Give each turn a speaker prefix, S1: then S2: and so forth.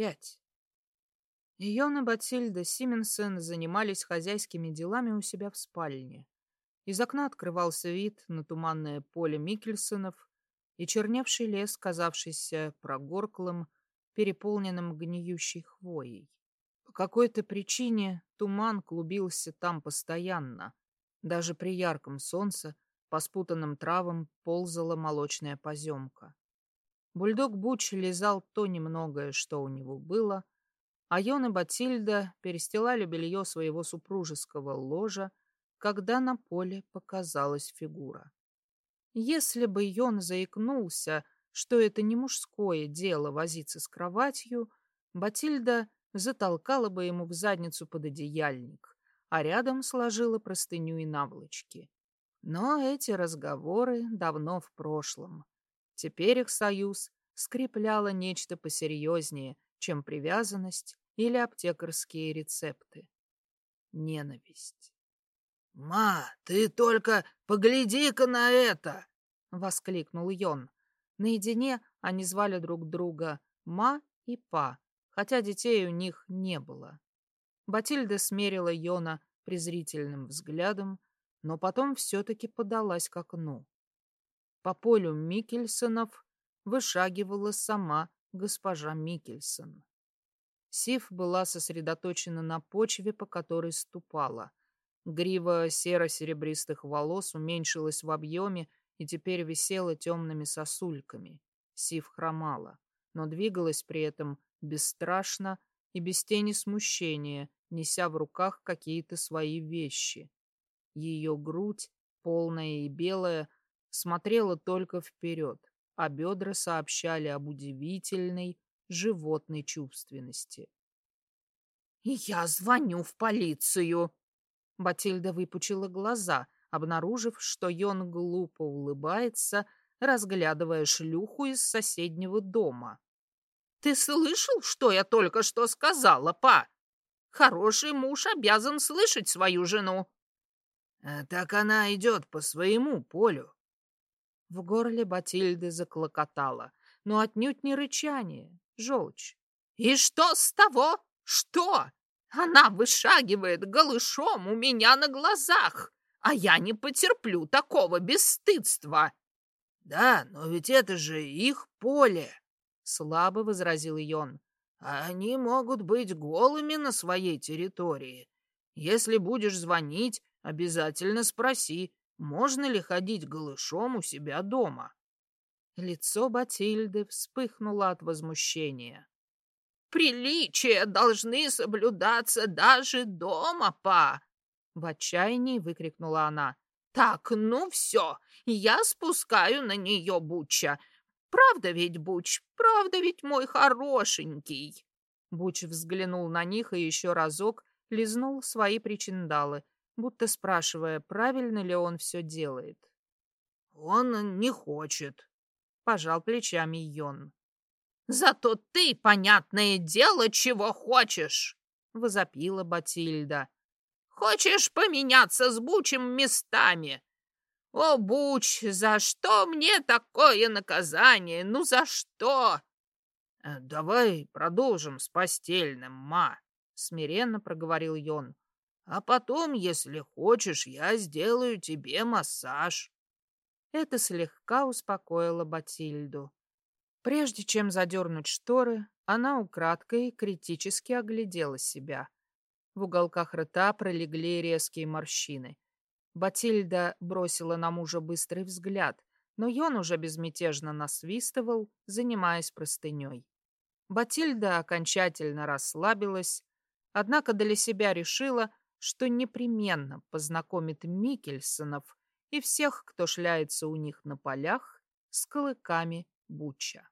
S1: опять. Йон и Батильда Сименсен занимались хозяйскими делами у себя в спальне. Из окна открывался вид на туманное поле Микельсонов и черневший лес, казавшийся прогорклым, переполненным гниющей хвоей. По какой-то причине туман клубился там постоянно. Даже при ярком солнце по спутанным травам ползала молочная поземка. Бульдог Буч лизал то немногое, что у него было, а Йон и Батильда перестилали белье своего супружеского ложа, когда на поле показалась фигура. Если бы Йон заикнулся, что это не мужское дело возиться с кроватью, Батильда затолкала бы ему в задницу под одеяльник, а рядом сложила простыню и наволочки. Но эти разговоры давно в прошлом. Теперь их союз скрепляло нечто посерьезнее, чем привязанность или аптекарские рецепты. Ненависть.
S2: «Ма, ты только погляди-ка на это!» — воскликнул Йон.
S1: Наедине они звали друг друга Ма и Па, хотя детей у них не было. Батильда смерила Йона презрительным взглядом, но потом все-таки подалась к окну. По полю Микельсонов вышагивала сама госпожа Микельсон. Сив была сосредоточена на почве, по которой ступала. Грива серо-серебристых волос уменьшилась в объеме и теперь висела темными сосульками. Сив хромала, но двигалась при этом бесстрашно и без тени смущения, неся в руках какие-то свои вещи. Ее грудь, полная и белая, смотрела только вперед, а бедра сообщали об удивительной животной чувственности.
S3: «Я звоню в полицию!»
S1: Батильда выпучила глаза, обнаружив, что Йон глупо улыбается, разглядывая шлюху из соседнего дома.
S3: «Ты слышал, что я только что сказала, па? Хороший муж обязан слышать свою жену».
S2: «Э, «Так она идет по своему полю»,
S1: в горле Батильды заклокотало, но отнюдь не рычание, желчь.
S3: «И что с того? Что? Она вышагивает голышом у меня на глазах, а я не потерплю такого бесстыдства!»
S2: «Да, но ведь это же их поле!»
S1: — слабо возразил Йон.
S2: «Они могут быть голыми на своей территории. Если будешь звонить, обязательно спроси, можно ли ходить голышом у себя дома?
S1: Лицо Батильды вспыхнуло от возмущения.
S3: «Приличия должны соблюдаться даже дома, па!»
S1: В отчаянии выкрикнула она.
S3: «Так, ну все, я спускаю на нее Буча. Правда ведь, Буч, правда ведь мой хорошенький?»
S1: Буч взглянул на них и еще разок лизнул свои причиндалы, будто спрашивая, правильно ли он все делает.
S2: «Он не хочет», —
S1: пожал плечами Йон.
S3: «Зато ты, понятное дело, чего хочешь!»
S1: — возопила Батильда.
S3: «Хочешь поменяться с Бучем местами? О, Буч, за что мне такое наказание? Ну за что?»
S2: «Э, «Давай продолжим с постельным, ма», —
S1: смиренно проговорил Йон.
S2: А потом, если хочешь, я сделаю тебе массаж.
S1: Это слегка успокоило Батильду. Прежде чем задернуть шторы, она украдкой критически оглядела себя. В уголках рта пролегли резкие морщины. Батильда бросила на мужа быстрый взгляд, но Йон уже безмятежно насвистывал, занимаясь простыней. Батильда окончательно расслабилась, однако для себя решила, что непременно познакомит Микельсонов и всех, кто шляется у них на полях, с клыками Буча.